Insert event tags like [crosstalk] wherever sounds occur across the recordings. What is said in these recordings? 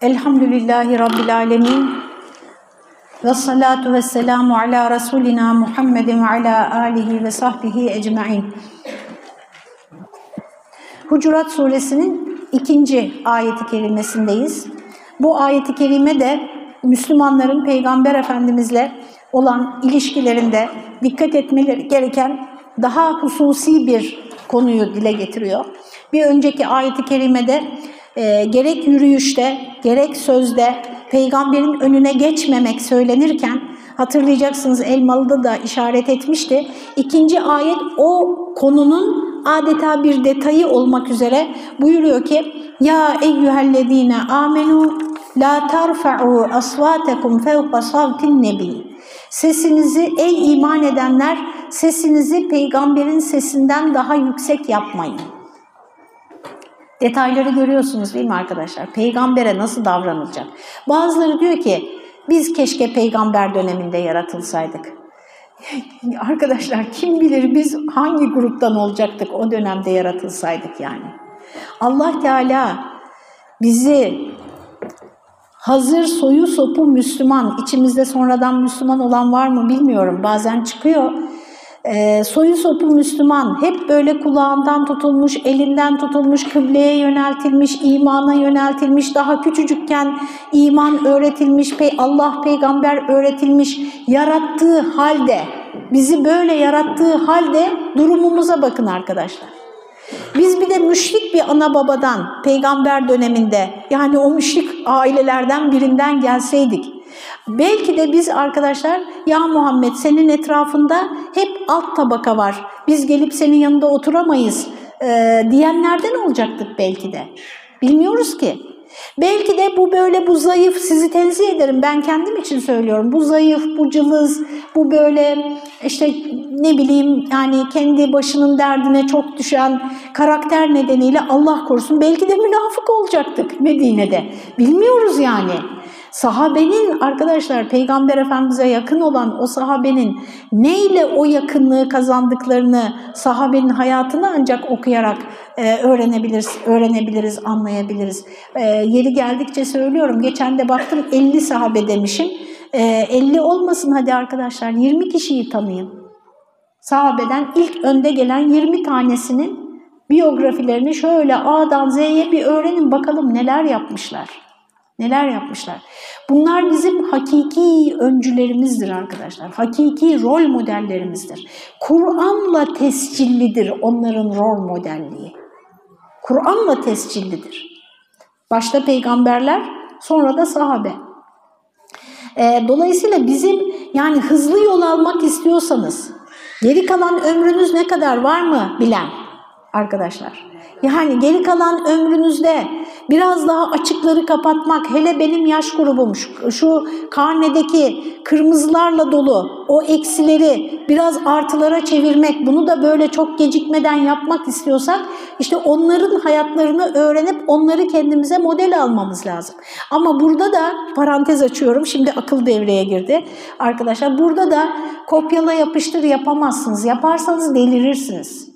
Elhamdülillahi Rabbil Alemin. Ve salatu ve selamu ala Resulina Muhammedin ve ala alihi ve sahbihi ecma'in. Hucurat suresinin ikinci ayeti kerimesindeyiz. Bu ayeti kerime de Müslümanların Peygamber Efendimizle olan ilişkilerinde dikkat etmeleri gereken daha hususi bir konuyu dile getiriyor. Bir önceki ayeti kerimede e, gerek yürüyüşte gerek sözde peygamberin önüne geçmemek söylenirken hatırlayacaksınız Elmalı'da da işaret etmişti. İkinci ayet o konunun adeta bir detayı olmak üzere buyuruyor ki Ya eyyühellezine amenu la tarfa'u asvatekum fevqa savtin nebi Sesinizi ey iman edenler sesinizi peygamberin sesinden daha yüksek yapmayın. Detayları görüyorsunuz değil mi arkadaşlar? Peygambere nasıl davranılacak? Bazıları diyor ki biz keşke peygamber döneminde yaratılsaydık. [laughs] Arkadaşlar kim bilir biz hangi gruptan olacaktık o dönemde yaratılsaydık yani. Allah Teala bizi hazır soyu sopu Müslüman, içimizde sonradan Müslüman olan var mı bilmiyorum bazen çıkıyor. E, soyu sopu Müslüman, hep böyle kulağından tutulmuş, elinden tutulmuş, kıbleye yöneltilmiş, imana yöneltilmiş, daha küçücükken iman öğretilmiş, Allah peygamber öğretilmiş, yarattığı halde, bizi böyle yarattığı halde durumumuza bakın arkadaşlar. Biz bir de müşrik bir ana babadan peygamber döneminde yani o müşrik ailelerden birinden gelseydik belki de biz arkadaşlar ya Muhammed senin etrafında hep alt tabaka var biz gelip senin yanında oturamayız e, diyenlerden olacaktık belki de. Bilmiyoruz ki. Belki de bu böyle bu zayıf, sizi tenzih ederim ben kendim için söylüyorum. Bu zayıf, bu cılız, bu böyle işte ne bileyim yani kendi başının derdine çok düşen karakter nedeniyle Allah korusun belki de münafık olacaktık Medine'de. Bilmiyoruz yani. Sahabenin arkadaşlar Peygamber Efendimiz'e yakın olan o sahabenin neyle o yakınlığı kazandıklarını sahabenin hayatını ancak okuyarak e, öğrenebiliriz, öğrenebiliriz, anlayabiliriz. E, yeri geldikçe söylüyorum. Geçen de baktım 50 sahabe demişim. E, 50 olmasın hadi arkadaşlar 20 kişiyi tanıyın. Sahabeden ilk önde gelen 20 tanesinin biyografilerini şöyle A'dan Z'ye bir öğrenin bakalım neler yapmışlar. Neler yapmışlar? Bunlar bizim hakiki öncülerimizdir arkadaşlar. Hakiki rol modellerimizdir. Kur'an'la tescillidir onların rol modelliği. Kur'an'la tescillidir. Başta peygamberler, sonra da sahabe. E, dolayısıyla bizim yani hızlı yol almak istiyorsanız, geri kalan ömrünüz ne kadar var mı bilen arkadaşlar? Yani geri kalan ömrünüzde biraz daha açıkları kapatmak, hele benim yaş grubum, şu, şu karnedeki kırmızılarla dolu o eksileri biraz artılara çevirmek, bunu da böyle çok gecikmeden yapmak istiyorsak, işte onların hayatlarını öğrenip onları kendimize model almamız lazım. Ama burada da parantez açıyorum, şimdi akıl devreye girdi. Arkadaşlar burada da kopyala yapıştır yapamazsınız, yaparsanız delirirsiniz.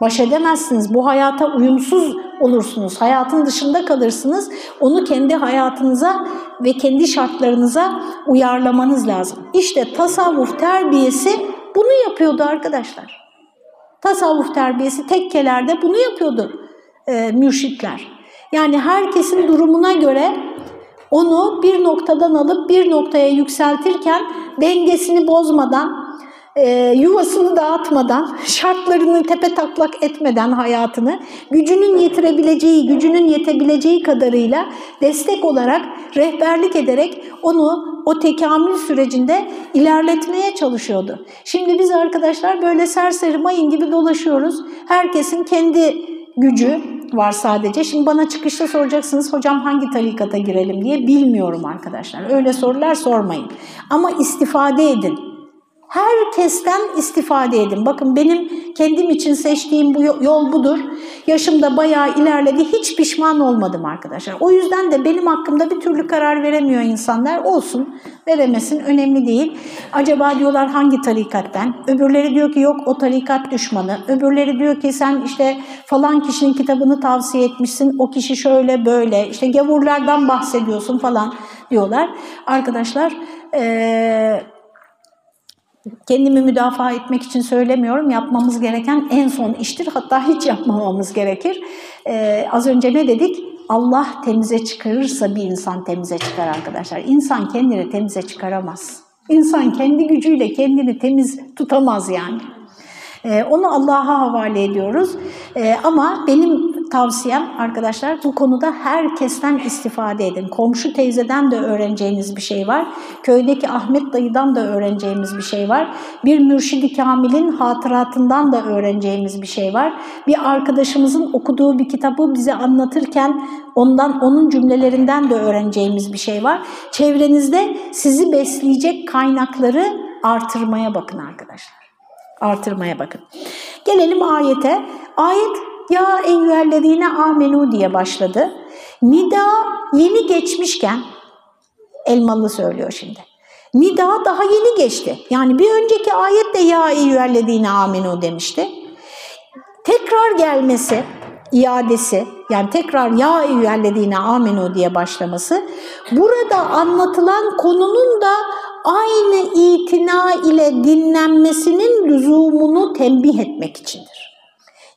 Baş edemezsiniz. Bu hayata uyumsuz olursunuz. Hayatın dışında kalırsınız. Onu kendi hayatınıza ve kendi şartlarınıza uyarlamanız lazım. İşte tasavvuf terbiyesi bunu yapıyordu arkadaşlar. Tasavvuf terbiyesi tekkelerde bunu yapıyordu e, mürşitler. Yani herkesin durumuna göre onu bir noktadan alıp bir noktaya yükseltirken dengesini bozmadan, e, yuvasını dağıtmadan, şartlarını tepe taklak etmeden hayatını, gücünün yetirebileceği, gücünün yetebileceği kadarıyla destek olarak, rehberlik ederek onu o tekamül sürecinde ilerletmeye çalışıyordu. Şimdi biz arkadaşlar böyle serseri mayın gibi dolaşıyoruz. Herkesin kendi gücü var sadece. Şimdi bana çıkışta soracaksınız hocam hangi tarikata girelim diye bilmiyorum arkadaşlar. Öyle sorular sormayın. Ama istifade edin. Herkesten istifade edin. Bakın benim kendim için seçtiğim bu yol budur. Yaşımda bayağı ilerledi. Hiç pişman olmadım arkadaşlar. O yüzden de benim hakkımda bir türlü karar veremiyor insanlar. Olsun, veremesin. Önemli değil. Acaba diyorlar hangi tarikattan? Öbürleri diyor ki yok o tarikat düşmanı. Öbürleri diyor ki sen işte falan kişinin kitabını tavsiye etmişsin. O kişi şöyle böyle. İşte gavurlardan bahsediyorsun falan diyorlar. Arkadaşlar eee kendimi müdafaa etmek için söylemiyorum. Yapmamız gereken en son iştir. Hatta hiç yapmamamız gerekir. Ee, az önce ne dedik? Allah temize çıkarırsa bir insan temize çıkar arkadaşlar. İnsan kendini temize çıkaramaz. İnsan kendi gücüyle kendini temiz tutamaz yani. Ee, onu Allah'a havale ediyoruz. Ee, ama benim tavsiyem arkadaşlar bu konuda herkesten istifade edin. Komşu teyzeden de öğreneceğiniz bir şey var. Köydeki Ahmet dayıdan da öğreneceğimiz bir şey var. Bir mürşidi kamilin hatıratından da öğreneceğimiz bir şey var. Bir arkadaşımızın okuduğu bir kitabı bize anlatırken ondan onun cümlelerinden de öğreneceğimiz bir şey var. Çevrenizde sizi besleyecek kaynakları artırmaya bakın arkadaşlar artırmaya bakın. Gelelim ayete. Ayet ya eyyühellezine amenu diye başladı. Nida yeni geçmişken Elmalı söylüyor şimdi. Nida daha yeni geçti. Yani bir önceki ayet de ya eyyühellezine amenu demişti. Tekrar gelmesi, iadesi yani tekrar ya eyyühellezine amenu diye başlaması burada anlatılan konunun da aynı itina ile dinlenmesinin lüzumunu tembih etmek içindir.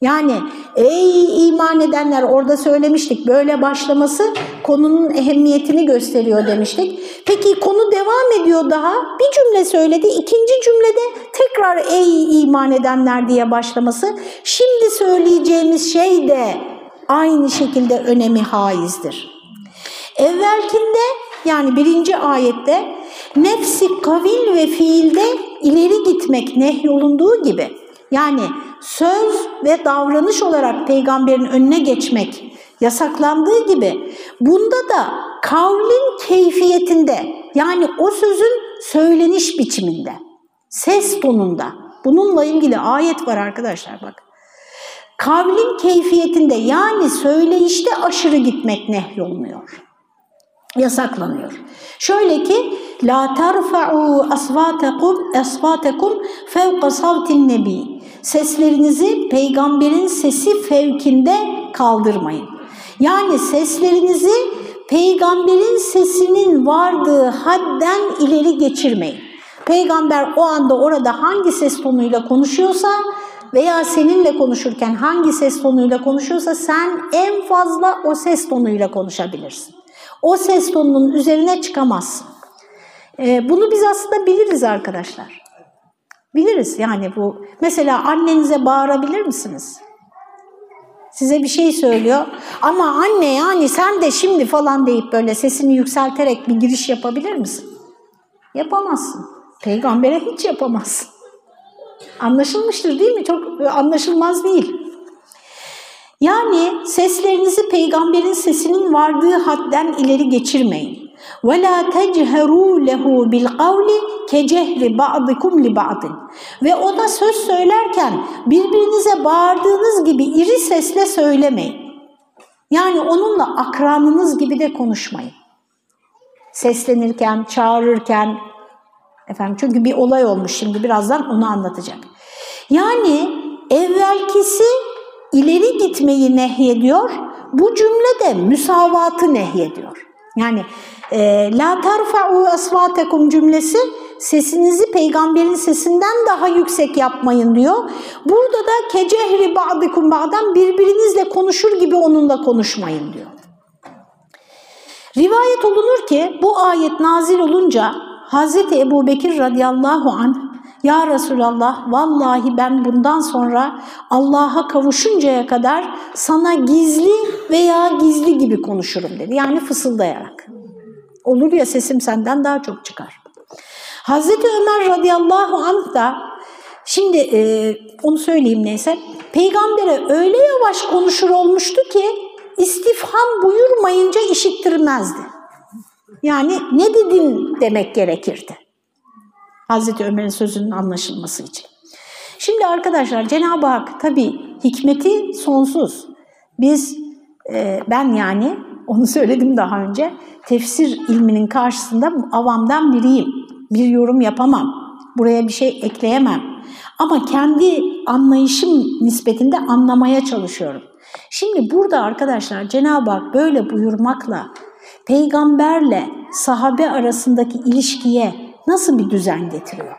Yani ey iman edenler orada söylemiştik böyle başlaması konunun ehemmiyetini gösteriyor demiştik. Peki konu devam ediyor daha bir cümle söyledi ikinci cümlede tekrar ey iman edenler diye başlaması şimdi söyleyeceğimiz şey de aynı şekilde önemi haizdir. Evvelkinde yani birinci ayette nefsi kavil ve fiilde ileri gitmek nehyolunduğu gibi yani söz ve davranış olarak peygamberin önüne geçmek yasaklandığı gibi bunda da kavlin keyfiyetinde yani o sözün söyleniş biçiminde, ses tonunda bununla ilgili ayet var arkadaşlar bak. Kavlin keyfiyetinde yani söyleyişte aşırı gitmek nehyolunuyor yasaklanıyor. Şöyle ki la tarfa'u asvatakum asvatakum fevqa savtin nebi. Seslerinizi peygamberin sesi fevkinde kaldırmayın. Yani seslerinizi peygamberin sesinin vardığı hadden ileri geçirmeyin. Peygamber o anda orada hangi ses tonuyla konuşuyorsa veya seninle konuşurken hangi ses tonuyla konuşuyorsa sen en fazla o ses tonuyla konuşabilirsin. O ses tonunun üzerine çıkamazsın. Ee, bunu biz aslında biliriz arkadaşlar. Biliriz yani bu. Mesela annenize bağırabilir misiniz? Size bir şey söylüyor ama anne yani sen de şimdi falan deyip böyle sesini yükselterek bir giriş yapabilir misin? Yapamazsın. Peygambere hiç yapamazsın. Anlaşılmıştır değil mi? Çok anlaşılmaz değil. Yani seslerinizi peygamberin sesinin vardığı hadden ileri geçirmeyin. وَلَا تَجْهَرُوا لَهُ بِالْقَوْلِ كَجَهْرِ بَعْضِكُمْ لِبَعْضٍ Ve ona söz söylerken birbirinize bağırdığınız gibi iri sesle söylemeyin. Yani onunla akranınız gibi de konuşmayın. Seslenirken, çağırırken, efendim çünkü bir olay olmuş şimdi birazdan onu anlatacak. Yani evvelkisi ileri gitmeyi nehyediyor. Bu cümle de müsavatı nehyediyor. Yani e, la tarfa'u asvatekum cümlesi sesinizi peygamberin sesinden daha yüksek yapmayın diyor. Burada da kecehri ba'dikum ba'dan birbirinizle konuşur gibi onunla konuşmayın diyor. Rivayet olunur ki bu ayet nazil olunca Hazreti Ebu Bekir radıyallahu anh ya Resulallah vallahi ben bundan sonra Allah'a kavuşuncaya kadar sana gizli veya gizli gibi konuşurum dedi. Yani fısıldayarak. Olur ya sesim senden daha çok çıkar. Hazreti Ömer radıyallahu anh da şimdi e, onu söyleyeyim neyse peygambere öyle yavaş konuşur olmuştu ki istifham buyurmayınca işittirmezdi. Yani ne dedin demek gerekirdi. Hazreti Ömer'in sözünün anlaşılması için. Şimdi arkadaşlar Cenab-ı Hak tabii hikmeti sonsuz. Biz, e, ben yani onu söyledim daha önce, tefsir ilminin karşısında avamdan biriyim. Bir yorum yapamam. Buraya bir şey ekleyemem. Ama kendi anlayışım nispetinde anlamaya çalışıyorum. Şimdi burada arkadaşlar Cenab-ı Hak böyle buyurmakla peygamberle sahabe arasındaki ilişkiye nasıl bir düzen getiriyor?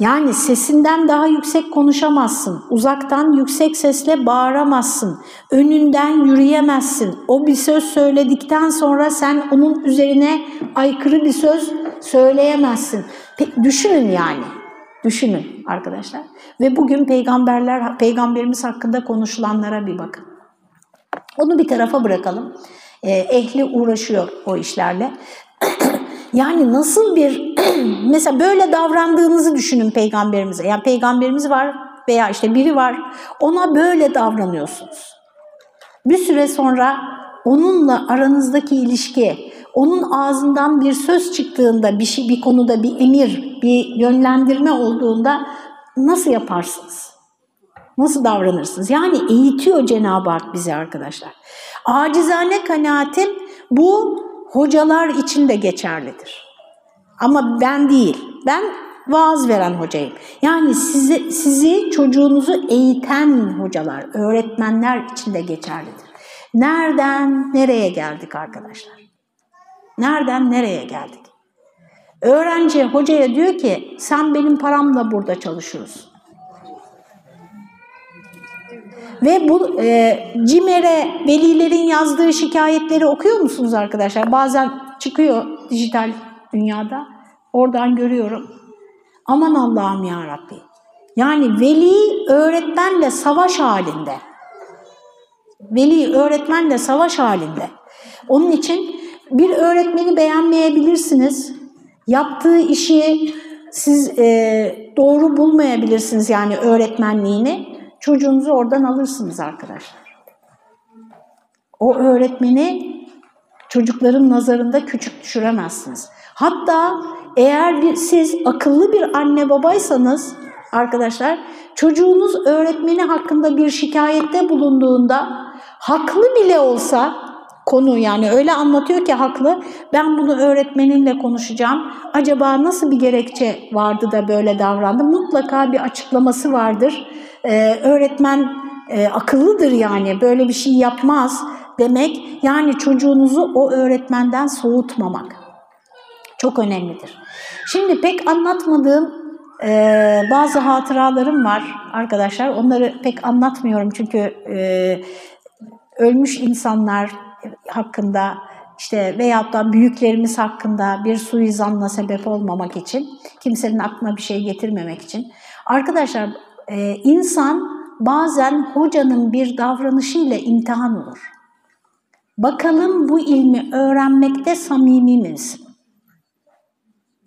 Yani sesinden daha yüksek konuşamazsın, uzaktan yüksek sesle bağıramazsın, önünden yürüyemezsin. O bir söz söyledikten sonra sen onun üzerine aykırı bir söz söyleyemezsin. Düşünün yani, düşünün arkadaşlar. Ve bugün peygamberler, peygamberimiz hakkında konuşulanlara bir bakın. Onu bir tarafa bırakalım. Ee, ehli uğraşıyor o işlerle. [clears throat] Yani nasıl bir, [clears throat] mesela böyle davrandığınızı düşünün peygamberimize. Yani peygamberimiz var veya işte biri var, ona böyle davranıyorsunuz. Bir süre sonra onunla aranızdaki ilişki, onun ağzından bir söz çıktığında, bir, şey, bir konuda bir emir, bir yönlendirme olduğunda nasıl yaparsınız? Nasıl davranırsınız? Yani eğitiyor Cenab-ı Hak bizi arkadaşlar. Acizane kanaatim bu hocalar için de geçerlidir. Ama ben değil. Ben vaaz veren hocayım. Yani sizi, sizi çocuğunuzu eğiten hocalar, öğretmenler için de geçerlidir. Nereden nereye geldik arkadaşlar? Nereden nereye geldik? Öğrenci hocaya diyor ki sen benim paramla burada çalışıyorsun. Ve bu e, CİMER'e velilerin yazdığı şikayetleri okuyor musunuz arkadaşlar? Bazen çıkıyor dijital dünyada. Oradan görüyorum. Aman Allah'ım ya Rabbi. Yani veli öğretmenle savaş halinde. Veli öğretmenle savaş halinde. Onun için bir öğretmeni beğenmeyebilirsiniz. Yaptığı işi siz e, doğru bulmayabilirsiniz yani öğretmenliğini. Çocuğunuzu oradan alırsınız arkadaşlar. O öğretmeni çocukların nazarında küçük düşüremezsiniz. Hatta eğer siz akıllı bir anne babaysanız arkadaşlar çocuğunuz öğretmeni hakkında bir şikayette bulunduğunda haklı bile olsa konu. Yani öyle anlatıyor ki haklı. Ben bunu öğretmeninle konuşacağım. Acaba nasıl bir gerekçe vardı da böyle davrandı? Mutlaka bir açıklaması vardır. Ee, öğretmen e, akıllıdır yani. Böyle bir şey yapmaz demek yani çocuğunuzu o öğretmenden soğutmamak çok önemlidir. Şimdi pek anlatmadığım e, bazı hatıralarım var arkadaşlar. Onları pek anlatmıyorum çünkü e, ölmüş insanlar hakkında işte veyahut da büyüklerimiz hakkında bir suizanla sebep olmamak için, kimsenin aklına bir şey getirmemek için. Arkadaşlar e, insan bazen hocanın bir davranışıyla imtihan olur. Bakalım bu ilmi öğrenmekte samimi misin?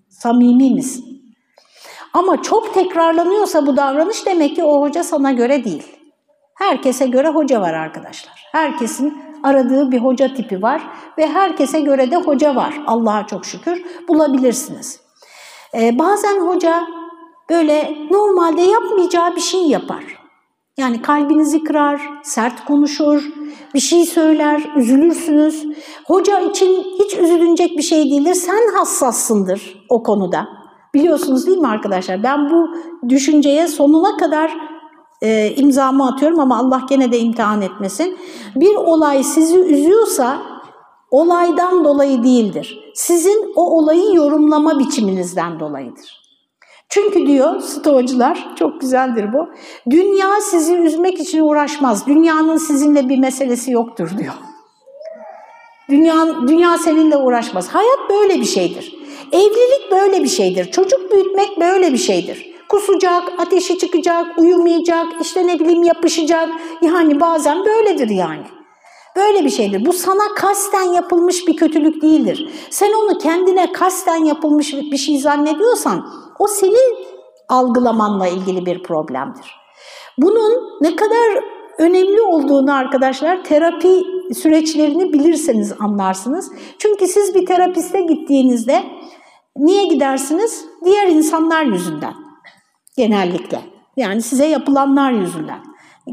Samimi misin? Ama çok tekrarlanıyorsa bu davranış demek ki o hoca sana göre değil. Herkese göre hoca var arkadaşlar. Herkesin aradığı bir hoca tipi var ve herkese göre de hoca var. Allah'a çok şükür bulabilirsiniz. Ee, bazen hoca böyle normalde yapmayacağı bir şey yapar. Yani kalbinizi kırar, sert konuşur, bir şey söyler, üzülürsünüz. Hoca için hiç üzülünecek bir şey değildir. Sen hassassındır o konuda. Biliyorsunuz değil mi arkadaşlar? Ben bu düşünceye sonuna kadar e, imzamı atıyorum ama Allah gene de imtihan etmesin. Bir olay sizi üzüyorsa olaydan dolayı değildir. Sizin o olayı yorumlama biçiminizden dolayıdır. Çünkü diyor stoğacılar, çok güzeldir bu, dünya sizi üzmek için uğraşmaz, dünyanın sizinle bir meselesi yoktur diyor. Dünya, dünya seninle uğraşmaz. Hayat böyle bir şeydir. Evlilik böyle bir şeydir. Çocuk büyütmek böyle bir şeydir. Kusacak, ateşi çıkacak, uyumayacak, işte ne bileyim yapışacak. Yani bazen böyledir yani. Böyle bir şeydir. Bu sana kasten yapılmış bir kötülük değildir. Sen onu kendine kasten yapılmış bir şey zannediyorsan o senin algılamanla ilgili bir problemdir. Bunun ne kadar önemli olduğunu arkadaşlar terapi süreçlerini bilirseniz anlarsınız. Çünkü siz bir terapiste gittiğinizde Niye gidersiniz? Diğer insanlar yüzünden genellikle. Yani size yapılanlar yüzünden.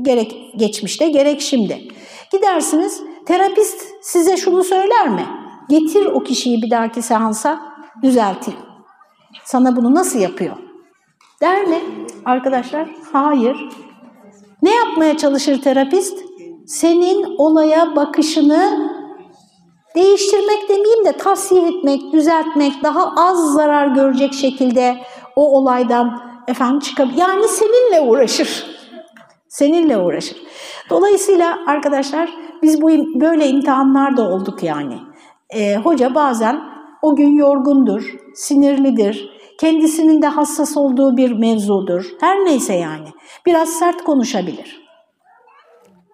Gerek geçmişte gerek şimdi. Gidersiniz terapist size şunu söyler mi? Getir o kişiyi bir dahaki seansa düzelteyim. Sana bunu nasıl yapıyor? Der mi arkadaşlar? Hayır. Ne yapmaya çalışır terapist? Senin olaya bakışını değiştirmek demeyeyim de tavsiye etmek, düzeltmek, daha az zarar görecek şekilde o olaydan efendim çıkabilir. Yani seninle uğraşır. Seninle uğraşır. Dolayısıyla arkadaşlar biz bu böyle imtihanlarda olduk yani. Ee, hoca bazen o gün yorgundur, sinirlidir, kendisinin de hassas olduğu bir mevzudur. Her neyse yani. Biraz sert konuşabilir.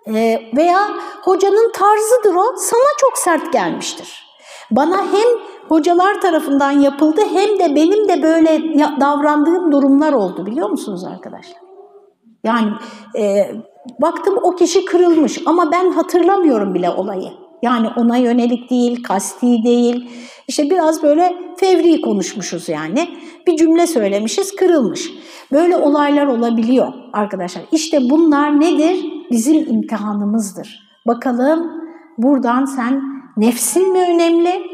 Ee, veya hocanın tarzıdır o, sana çok sert gelmiştir. Bana hem hocalar tarafından yapıldı hem de benim de böyle davrandığım durumlar oldu biliyor musunuz arkadaşlar? Yani e, baktım o kişi kırılmış ama ben hatırlamıyorum bile olayı. Yani ona yönelik değil, kasti değil. İşte biraz böyle fevri konuşmuşuz yani. Bir cümle söylemişiz, kırılmış. Böyle olaylar olabiliyor arkadaşlar. İşte bunlar nedir? Bizim imtihanımızdır. Bakalım buradan sen nefsin mi önemli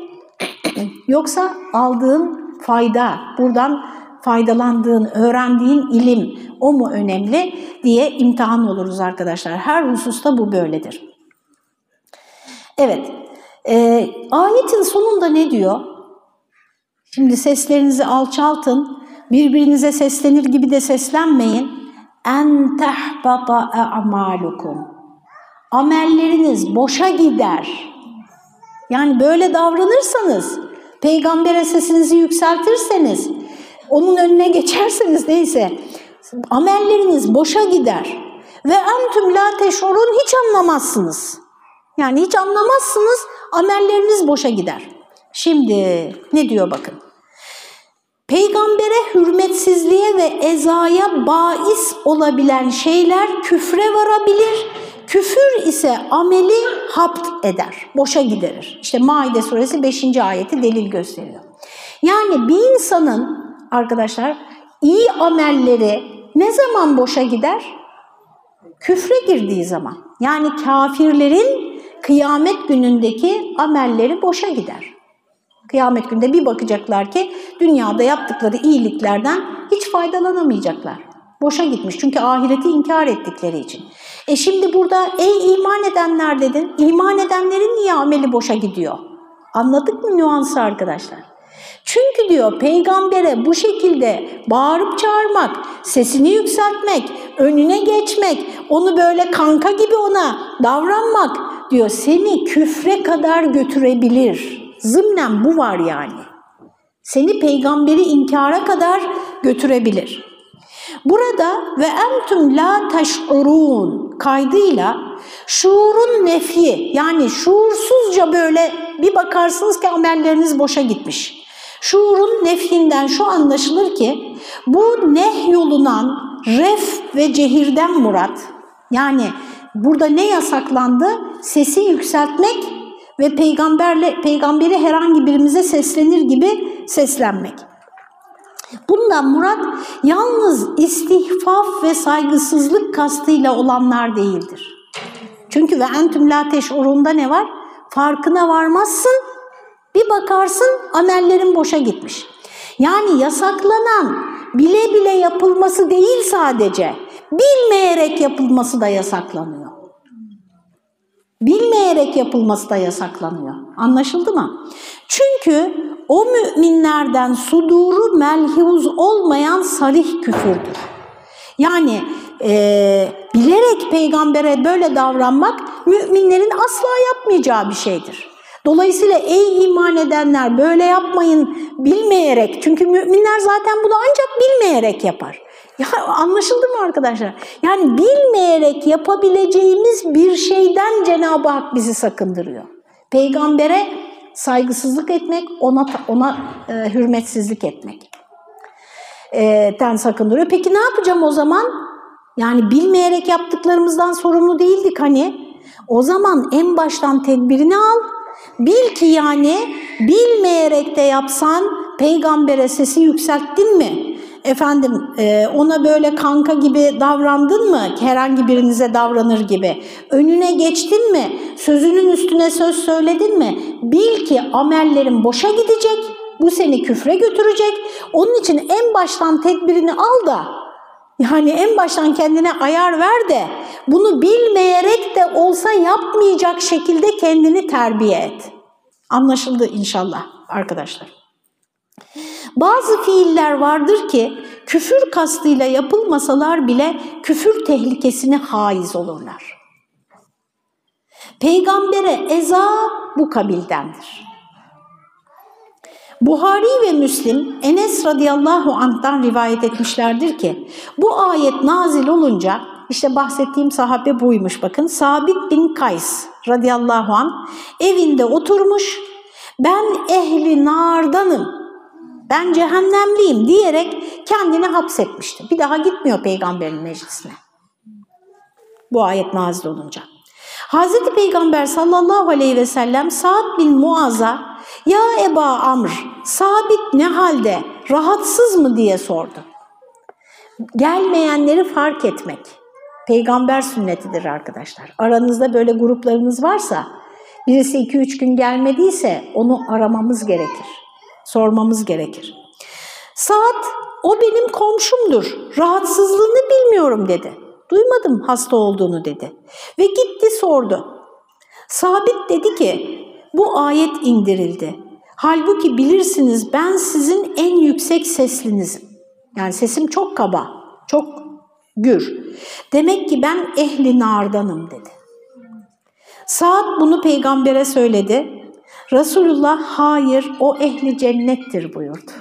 yoksa aldığın fayda, buradan faydalandığın, öğrendiğin ilim o mu önemli diye imtihan oluruz arkadaşlar. Her hususta bu böyledir. Evet, e, ayetin sonunda ne diyor? Şimdi seslerinizi alçaltın, birbirinize seslenir gibi de seslenmeyin. En tehbata a'malukum. Amelleriniz boşa gider. Yani böyle davranırsanız, peygambere sesinizi yükseltirseniz, onun önüne geçerseniz neyse, amelleriniz boşa gider. Ve entüm la teşurun hiç anlamazsınız. Yani hiç anlamazsınız, amelleriniz boşa gider. Şimdi ne diyor bakın. Peygambere hürmetsizliğe ve ezaya bais olabilen şeyler küfre varabilir. Küfür ise ameli hapt eder, boşa giderir. İşte Maide suresi 5. ayeti delil gösteriyor. Yani bir insanın arkadaşlar iyi amelleri ne zaman boşa gider? Küfre girdiği zaman. Yani kafirlerin kıyamet günündeki amelleri boşa gider. Kıyamet günde bir bakacaklar ki dünyada yaptıkları iyiliklerden hiç faydalanamayacaklar. Boşa gitmiş çünkü ahireti inkar ettikleri için. E şimdi burada ey iman edenler dedin. İman edenlerin niye ameli boşa gidiyor? Anladık mı nüansı arkadaşlar? Çünkü diyor peygambere bu şekilde bağırıp çağırmak, sesini yükseltmek, önüne geçmek, onu böyle kanka gibi ona davranmak diyor seni küfre kadar götürebilir. Zımnen bu var yani. Seni peygamberi inkara kadar götürebilir. Burada ve entüm la teş'urun kaydıyla şuurun nefi yani şuursuzca böyle bir bakarsınız ki amelleriniz boşa gitmiş. Şuurun nefhinden şu anlaşılır ki bu nehyolunan ref ve cehirden murat yani burada ne yasaklandı? Sesi yükseltmek ve peygamberle peygamberi herhangi birimize seslenir gibi seslenmek. Bundan murat yalnız istihfaf ve saygısızlık kastıyla olanlar değildir. Çünkü ve entüm la teş'urunda ne var? Farkına varmazsın, bir bakarsın amellerin boşa gitmiş. Yani yasaklanan bile bile yapılması değil sadece, bilmeyerek yapılması da yasaklanıyor. Bilmeyerek yapılması da yasaklanıyor. Anlaşıldı mı? Çünkü o müminlerden suduru melhuz olmayan sarih küfürdür. Yani e, bilerek peygambere böyle davranmak müminlerin asla yapmayacağı bir şeydir. Dolayısıyla ey iman edenler böyle yapmayın bilmeyerek çünkü müminler zaten bunu ancak bilmeyerek yapar. Ya anlaşıldı mı arkadaşlar? Yani bilmeyerek yapabileceğimiz bir şeyden Cenab-ı Hak bizi sakındırıyor. Peygambere saygısızlık etmek, ona ona e, hürmetsizlik etmek. E, ten sakındırıyor. Peki ne yapacağım o zaman? Yani bilmeyerek yaptıklarımızdan sorumlu değildik hani. O zaman en baştan tedbirini al. Bil ki yani bilmeyerek de yapsan peygambere sesi yükselttin mi? Efendim e, ona böyle kanka gibi davrandın mı? Herhangi birinize davranır gibi. Önüne geçtin mi? Sözünün üstüne söz söyledin mi? Bil ki amellerin boşa gidecek. Bu seni küfre götürecek. Onun için en baştan tedbirini al da yani en baştan kendine ayar ver de bunu bilmeyerek de olsa yapmayacak şekilde kendini terbiye et. Anlaşıldı inşallah arkadaşlar. Bazı fiiller vardır ki küfür kastıyla yapılmasalar bile küfür tehlikesine haiz olurlar. Peygambere eza bu kabildendir. Buhari ve Müslim Enes radıyallahu anh'tan rivayet etmişlerdir ki bu ayet nazil olunca işte bahsettiğim sahabe buymuş bakın. Sabit bin Kays radıyallahu anh evinde oturmuş ben ehli nardanım, ben cehennemliyim diyerek kendini hapsetmişti. Bir daha gitmiyor peygamberin meclisine. Bu ayet nazil olunca. Hazreti Peygamber sallallahu aleyhi ve sellem Sa'd bin Muaz'a ya Eba Amr sabit ne halde rahatsız mı diye sordu. Gelmeyenleri fark etmek peygamber sünnetidir arkadaşlar. Aranızda böyle gruplarınız varsa birisi 2-3 gün gelmediyse onu aramamız gerekir. Sormamız gerekir. Saat o benim komşumdur. Rahatsızlığını bilmiyorum dedi. Duymadım hasta olduğunu dedi. Ve gitti sordu. Sabit dedi ki bu ayet indirildi. Halbuki bilirsiniz ben sizin en yüksek seslinizim. Yani sesim çok kaba, çok gür. Demek ki ben ehli nardanım dedi. Saat bunu peygambere söyledi. Resulullah hayır o ehli cennettir buyurdu.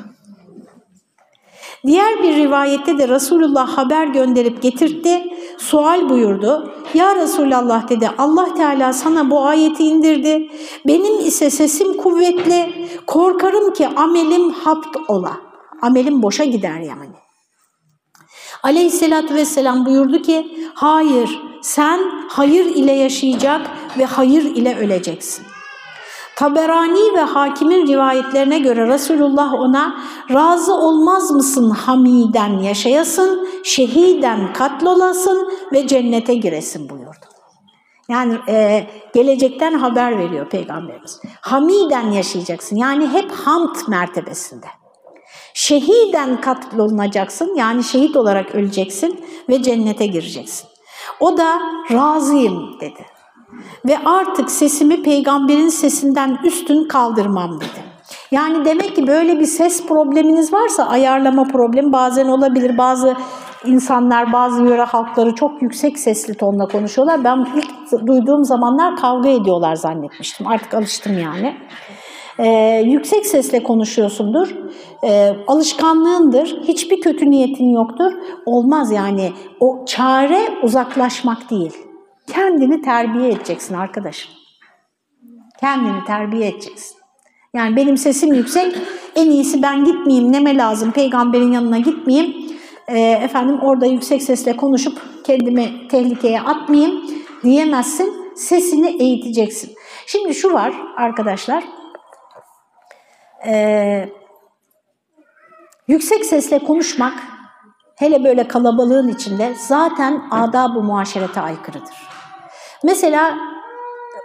Diğer bir rivayette de Resulullah haber gönderip getirtti, sual buyurdu. Ya Resulallah dedi Allah Teala sana bu ayeti indirdi. Benim ise sesim kuvvetli, korkarım ki amelim hapt ola. Amelim boşa gider yani. Aleyhisselatü vesselam buyurdu ki hayır sen hayır ile yaşayacak ve hayır ile öleceksin. Taberani ve hakimin rivayetlerine göre Resulullah ona razı olmaz mısın hamiden yaşayasın, şehiden katlolasın ve cennete giresin buyurdu. Yani e, gelecekten haber veriyor Peygamberimiz. Hamiden yaşayacaksın yani hep hamd mertebesinde. Şehiden katlolunacaksın yani şehit olarak öleceksin ve cennete gireceksin. O da razıyım dedi. Ve artık sesimi peygamberin sesinden üstün kaldırmam dedi. Yani demek ki böyle bir ses probleminiz varsa ayarlama problemi bazen olabilir. Bazı insanlar, bazı yöre halkları çok yüksek sesli tonla konuşuyorlar. Ben ilk duyduğum zamanlar kavga ediyorlar zannetmiştim. Artık alıştım yani. Ee, yüksek sesle konuşuyorsundur, ee, alışkanlığındır, hiçbir kötü niyetin yoktur. Olmaz yani o çare uzaklaşmak değil. Kendini terbiye edeceksin arkadaşım. Kendini terbiye edeceksin. Yani benim sesim yüksek, en iyisi ben gitmeyeyim, neme lazım, peygamberin yanına gitmeyeyim. E, efendim orada yüksek sesle konuşup kendimi tehlikeye atmayayım diyemezsin. Sesini eğiteceksin. Şimdi şu var arkadaşlar, e, yüksek sesle konuşmak, hele böyle kalabalığın içinde zaten adab-ı muaşerete aykırıdır. Mesela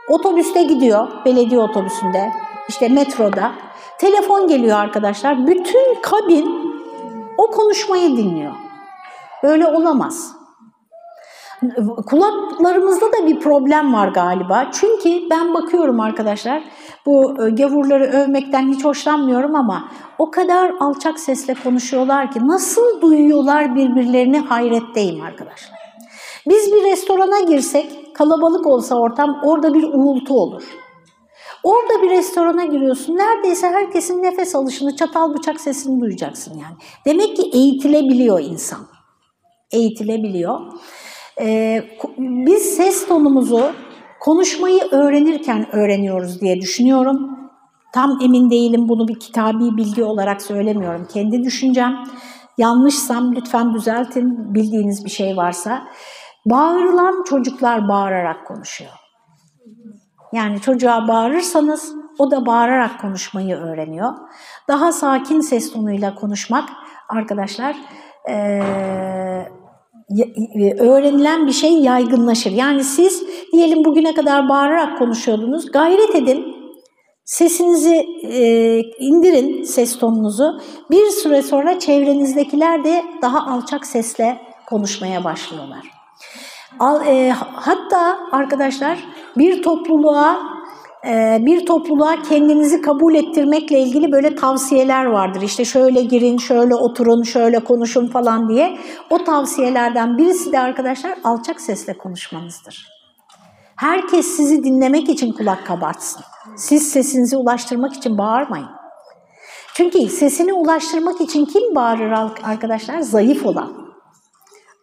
otobüste gidiyor, belediye otobüsünde, işte metroda. Telefon geliyor arkadaşlar. Bütün kabin o konuşmayı dinliyor. Böyle olamaz. Kulaklarımızda da bir problem var galiba. Çünkü ben bakıyorum arkadaşlar, bu e, gavurları övmekten hiç hoşlanmıyorum ama o kadar alçak sesle konuşuyorlar ki nasıl duyuyorlar birbirlerini hayretteyim arkadaşlar. Biz bir restorana girsek, kalabalık olsa ortam, orada bir uğultu olur. Orada bir restorana giriyorsun, neredeyse herkesin nefes alışını, çatal bıçak sesini duyacaksın yani. Demek ki eğitilebiliyor insan. Eğitilebiliyor. Ee, biz ses tonumuzu konuşmayı öğrenirken öğreniyoruz diye düşünüyorum. Tam emin değilim, bunu bir kitabi bilgi olarak söylemiyorum. Kendi düşüncem. Yanlışsam lütfen düzeltin, bildiğiniz bir şey varsa. Bağırılan çocuklar bağırarak konuşuyor. Yani çocuğa bağırırsanız O da bağırarak konuşmayı öğreniyor. Daha sakin ses tonuyla konuşmak arkadaşlar e, öğrenilen bir şey yaygınlaşır. Yani siz diyelim bugüne kadar bağırarak konuşuyordunuz. Gayret edin. Sesinizi e, indirin, ses tonunuzu. Bir süre sonra çevrenizdekiler de daha alçak sesle konuşmaya başlıyorlar. E, hatta arkadaşlar bir topluluğa e, bir topluluğa kendinizi kabul ettirmekle ilgili böyle tavsiyeler vardır. İşte şöyle girin, şöyle oturun, şöyle konuşun falan diye. O tavsiyelerden birisi de arkadaşlar alçak sesle konuşmanızdır. Herkes sizi dinlemek için kulak kabartsın. Siz sesinizi ulaştırmak için bağırmayın. Çünkü sesini ulaştırmak için kim bağırır arkadaşlar? Zayıf olan,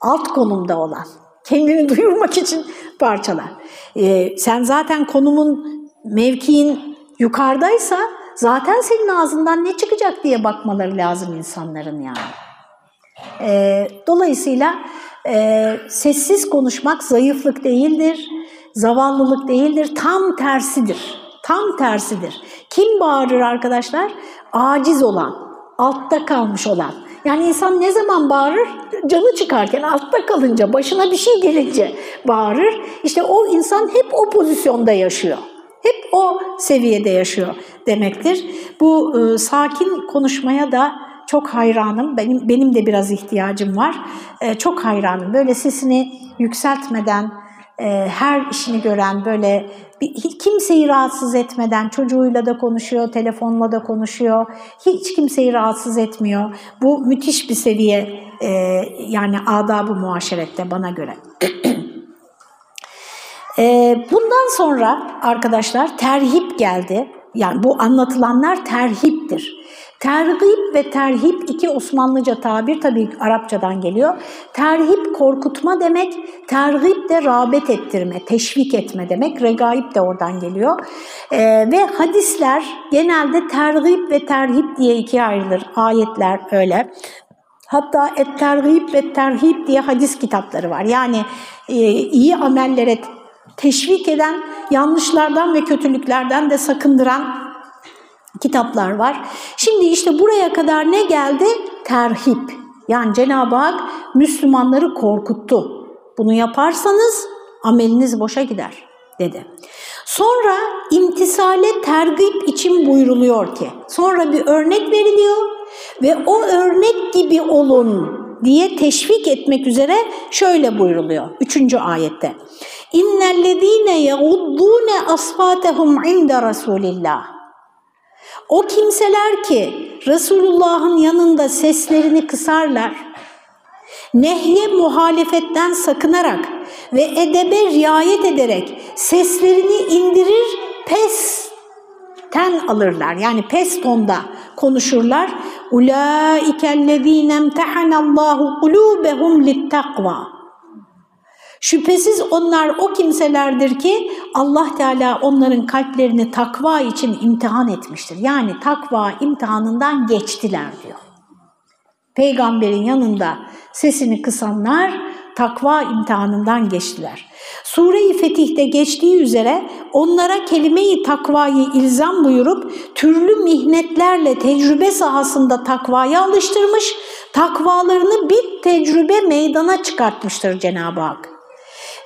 alt konumda olan, kendini [laughs] duyurmak için parçalar. Ee, sen zaten konumun, mevkiin yukarıdaysa zaten senin ağzından ne çıkacak diye bakmaları lazım insanların yani. Ee, dolayısıyla e, sessiz konuşmak zayıflık değildir, zavallılık değildir, tam tersidir. Tam tersidir. Kim bağırır arkadaşlar? Aciz olan, altta kalmış olan. Yani insan ne zaman bağırır? Canı çıkarken, altta kalınca, başına bir şey gelince bağırır. İşte o insan hep o pozisyonda yaşıyor. Hep o seviyede yaşıyor demektir. Bu e, sakin konuşmaya da çok hayranım. Benim benim de biraz ihtiyacım var. E, çok hayranım. Böyle sesini yükseltmeden, e, her işini gören böyle bir, kimseyi rahatsız etmeden çocuğuyla da konuşuyor, telefonla da konuşuyor. Hiç kimseyi rahatsız etmiyor. Bu müthiş bir seviye e, yani adab-ı muaşerette bana göre. [clears throat] e, bundan sonra arkadaşlar terhip geldi. Yani bu anlatılanlar terhiptir. Tergib ve terhip iki Osmanlıca tabir tabii Arapçadan geliyor. Terhip korkutma demek, tergib de rağbet ettirme, teşvik etme demek. Regaib de oradan geliyor. Ee, ve hadisler genelde tergib ve terhip diye ikiye ayrılır. Ayetler öyle. Hatta et-tergib ve terhip diye hadis kitapları var. Yani e, iyi amellere teşvik eden, yanlışlardan ve kötülüklerden de sakındıran kitaplar var. Şimdi işte buraya kadar ne geldi? Terhip. Yani Cenab-ı Hak Müslümanları korkuttu. Bunu yaparsanız ameliniz boşa gider dedi. Sonra imtisale tergip için buyruluyor ki, sonra bir örnek veriliyor ve o örnek gibi olun diye teşvik etmek üzere şöyle buyruluyor. Üçüncü ayette. İnnellezîne yeguddûne asfâtehum inde Resulillah. O kimseler ki Resulullah'ın yanında seslerini kısarlar, nehye muhalefetten sakınarak ve edebe riayet ederek seslerini indirir, pes ten alırlar. Yani pes tonda konuşurlar. Ulaikellezîne emtehanallâhu kulûbehum littakvâ. Şüphesiz onlar o kimselerdir ki Allah Teala onların kalplerini takva için imtihan etmiştir. Yani takva imtihanından geçtiler diyor. Peygamberin yanında sesini kısanlar takva imtihanından geçtiler. Sure-i Fetih'te geçtiği üzere onlara kelime-i takvayı ilzam buyurup türlü mihnetlerle tecrübe sahasında takvaya alıştırmış, takvalarını bir tecrübe meydana çıkartmıştır Cenab-ı Hak.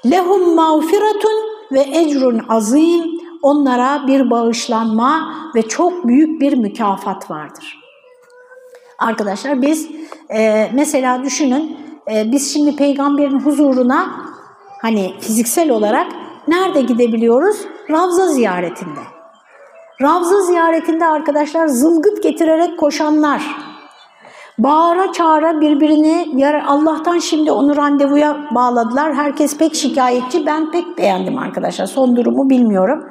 Lehum mağfiretun ve ecrun azim. Onlara bir bağışlanma ve çok büyük bir mükafat vardır. Arkadaşlar biz e, mesela düşünün e, biz şimdi peygamberin huzuruna hani fiziksel olarak nerede gidebiliyoruz? Ravza ziyaretinde. Ravza ziyaretinde arkadaşlar zılgıt getirerek koşanlar, Bağıra çağıra birbirini, yar Allah'tan şimdi onu randevuya bağladılar. Herkes pek şikayetçi. Ben pek beğendim arkadaşlar. Son durumu bilmiyorum.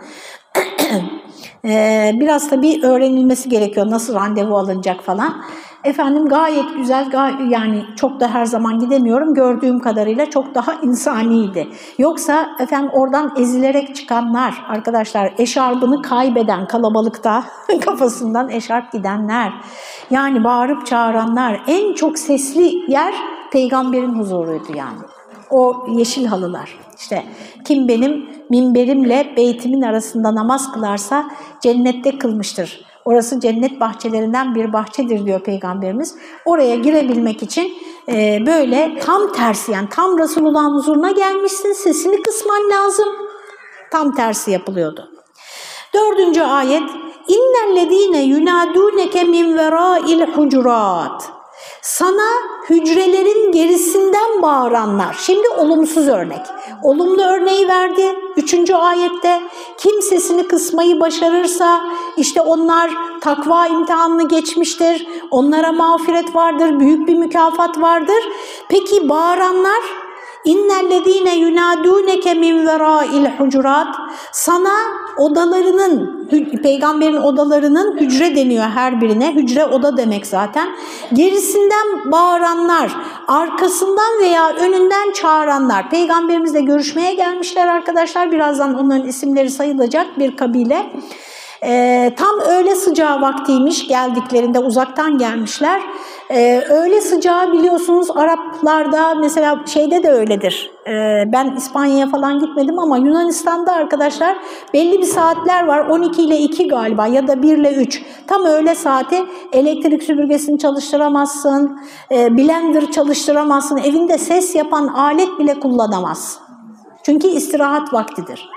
[clears throat] Ee, biraz tabii öğrenilmesi gerekiyor nasıl randevu alınacak falan. Efendim gayet güzel, gay yani çok da her zaman gidemiyorum. Gördüğüm kadarıyla çok daha insaniydi. Yoksa efendim oradan ezilerek çıkanlar, arkadaşlar eşarbını kaybeden kalabalıkta [laughs] kafasından eşarp gidenler, yani bağırıp çağıranlar, en çok sesli yer peygamberin huzuruydu yani. O yeşil halılar. İşte kim benim minberimle beytimin arasında namaz kılarsa cennette kılmıştır. Orası cennet bahçelerinden bir bahçedir diyor Peygamberimiz. Oraya girebilmek için e, böyle tam tersi yani tam Resulullah'ın huzuruna gelmişsin sesini kısman lazım. Tam tersi yapılıyordu. Dördüncü ayet İnnellezîne yunâdûneke min verâil hucurat. Sana hücrelerin gerisinden bağıranlar. Şimdi olumsuz örnek. Olumlu örneği verdi. Üçüncü ayette kim sesini kısmayı başarırsa işte onlar takva imtihanını geçmiştir. Onlara mağfiret vardır, büyük bir mükafat vardır. Peki bağıranlar İnnellezîne yunâdûneke min verâil hucurat sana odalarının, peygamberin odalarının hücre deniyor her birine. Hücre oda demek zaten. Gerisinden bağıranlar, arkasından veya önünden çağıranlar. Peygamberimizle görüşmeye gelmişler arkadaşlar. Birazdan onların isimleri sayılacak bir kabile. E, tam öğle sıcağı vaktiymiş geldiklerinde uzaktan gelmişler. Ee, öğle sıcağı biliyorsunuz Araplarda mesela şeyde de öyledir. Ee, ben İspanya'ya falan gitmedim ama Yunanistan'da arkadaşlar belli bir saatler var. 12 ile 2 galiba ya da 1 ile 3. Tam öğle saati elektrik süpürgesini çalıştıramazsın, e, blender çalıştıramazsın, evinde ses yapan alet bile kullanamazsın. Çünkü istirahat vaktidir.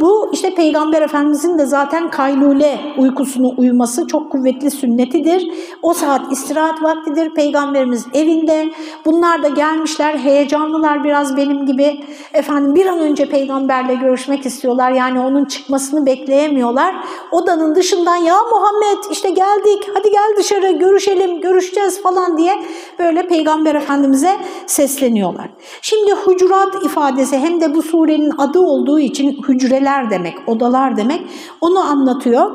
Bu işte Peygamber Efendimizin de zaten kaylule uykusunu uyuması çok kuvvetli sünnetidir. O saat istirahat vaktidir. Peygamberimiz evinde. Bunlar da gelmişler heyecanlılar biraz benim gibi. Efendim bir an önce peygamberle görüşmek istiyorlar. Yani onun çıkmasını bekleyemiyorlar. Odanın dışından ya Muhammed işte geldik hadi gel dışarı görüşelim görüşeceğiz falan diye böyle Peygamber Efendimiz'e sesleniyorlar. Şimdi hucurat ifadesi hem de bu surenin adı olduğu için hücreler demek, odalar demek onu anlatıyor.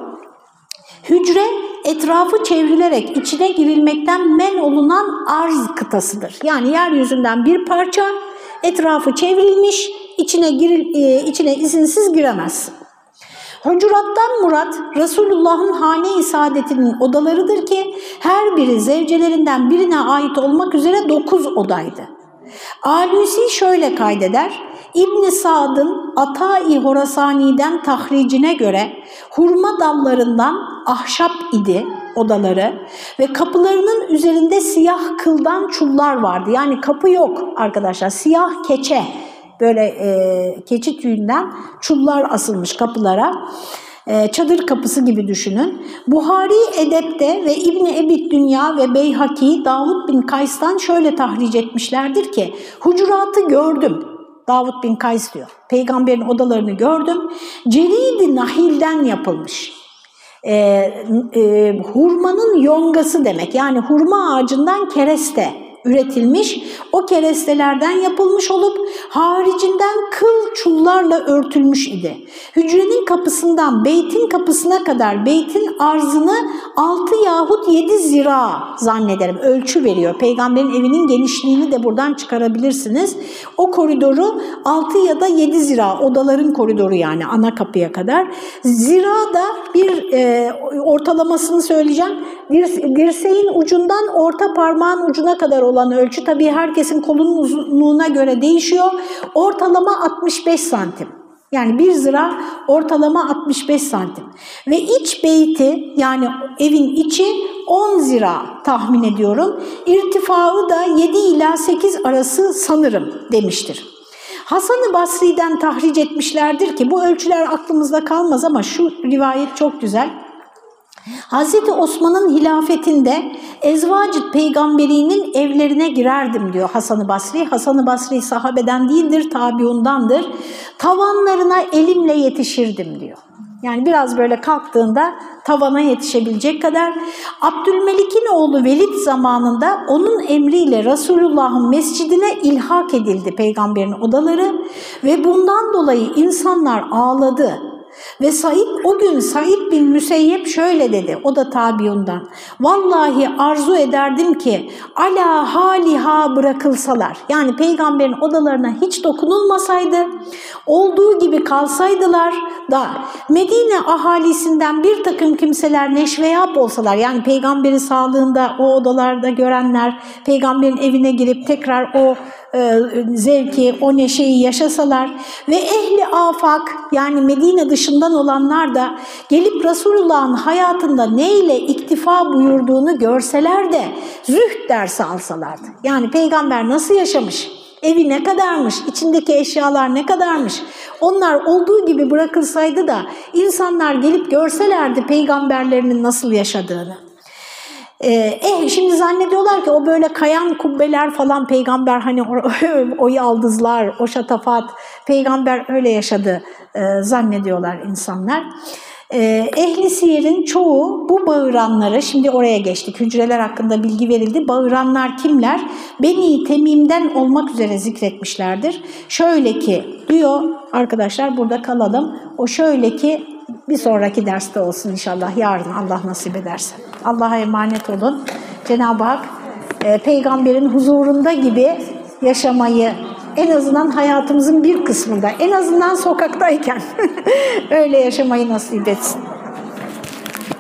Hücre etrafı çevrilerek içine girilmekten men olunan arz kıtasıdır. Yani yeryüzünden bir parça etrafı çevrilmiş, içine, giril, e, içine izinsiz giremezsin. Hucurattan murat Resulullah'ın hane-i saadetinin odalarıdır ki her biri zevcelerinden birine ait olmak üzere dokuz odaydı. Alusi şöyle kaydeder, İbn Sad'ın Ata-i Horasani'den tahricine göre hurma dallarından ahşap idi odaları ve kapılarının üzerinde siyah kıldan çullar vardı. Yani kapı yok arkadaşlar, siyah keçe böyle e, keçi tüyünden çullar asılmış kapılara. E, çadır kapısı gibi düşünün. Buhari Edep'te ve İbni Ebit Dünya ve Beyhaki Davud bin Kays'tan şöyle tahric etmişlerdir ki Hucuratı gördüm. Davud bin Kays diyor. Peygamberin odalarını gördüm. Ceridi nahilden yapılmış. E, e, hurmanın yongası demek. Yani hurma ağacından kereste üretilmiş, o kerestelerden yapılmış olup haricinden kıl çullarla örtülmüş idi. Hücrenin kapısından beytin kapısına kadar beytin arzını 6 yahut 7 zira zannederim ölçü veriyor. Peygamberin evinin genişliğini de buradan çıkarabilirsiniz. O koridoru 6 ya da 7 zira odaların koridoru yani ana kapıya kadar. Zira da bir e, ortalamasını söyleyeceğim. Dirseğin ucundan orta parmağın ucuna kadar olan ölçü tabii herkesin kolunun uzunluğuna göre değişiyor. Ortalama 65 santim. Yani bir zira ortalama 65 santim. Ve iç beyti yani evin içi 10 zira tahmin ediyorum. İrtifağı da 7 ila 8 arası sanırım demiştir. Hasan-ı Basri'den tahric etmişlerdir ki bu ölçüler aklımızda kalmaz ama şu rivayet çok güzel. Hazreti Osman'ın hilafetinde Ezvacit peygamberinin evlerine girerdim diyor Hasan-ı Basri. Hasan-ı Basri sahabeden değildir, tabiundandır. Tavanlarına elimle yetişirdim diyor. Yani biraz böyle kalktığında tavana yetişebilecek kadar. Abdülmelik'in oğlu Velid zamanında onun emriyle Resulullah'ın mescidine ilhak edildi peygamberin odaları ve bundan dolayı insanlar ağladı. Ve Said o gün Said bin Müseyyep şöyle dedi, o da tabiundan. Vallahi arzu ederdim ki ala haliha bırakılsalar. Yani peygamberin odalarına hiç dokunulmasaydı, olduğu gibi kalsaydılar da Medine ahalisinden bir takım kimseler neşveyap olsalar, yani peygamberi sağlığında o odalarda görenler, peygamberin evine girip tekrar o zevki, o neşeyi yaşasalar ve ehli afak yani Medine dışından olanlar da gelip Resulullah'ın hayatında neyle iktifa buyurduğunu görseler de zühd dersi alsalardı. Yani peygamber nasıl yaşamış? Evi ne kadarmış, içindeki eşyalar ne kadarmış, onlar olduğu gibi bırakılsaydı da insanlar gelip görselerdi peygamberlerinin nasıl yaşadığını. Ee, eh şimdi zannediyorlar ki o böyle kayan kubbeler falan peygamber hani o, [laughs] yaldızlar, o şatafat peygamber öyle yaşadı e, zannediyorlar insanlar. Ee, ehli siyerin çoğu bu bağıranları, şimdi oraya geçtik, hücreler hakkında bilgi verildi. Bağıranlar kimler? Beni Temim'den olmak üzere zikretmişlerdir. Şöyle ki diyor arkadaşlar burada kalalım. O şöyle ki bir sonraki derste olsun inşallah yarın Allah nasip ederse. Allah'a emanet olun. Cenab-ı Hak e, peygamberin huzurunda gibi yaşamayı en azından hayatımızın bir kısmında, en azından sokaktayken [laughs] öyle yaşamayı nasip etsin.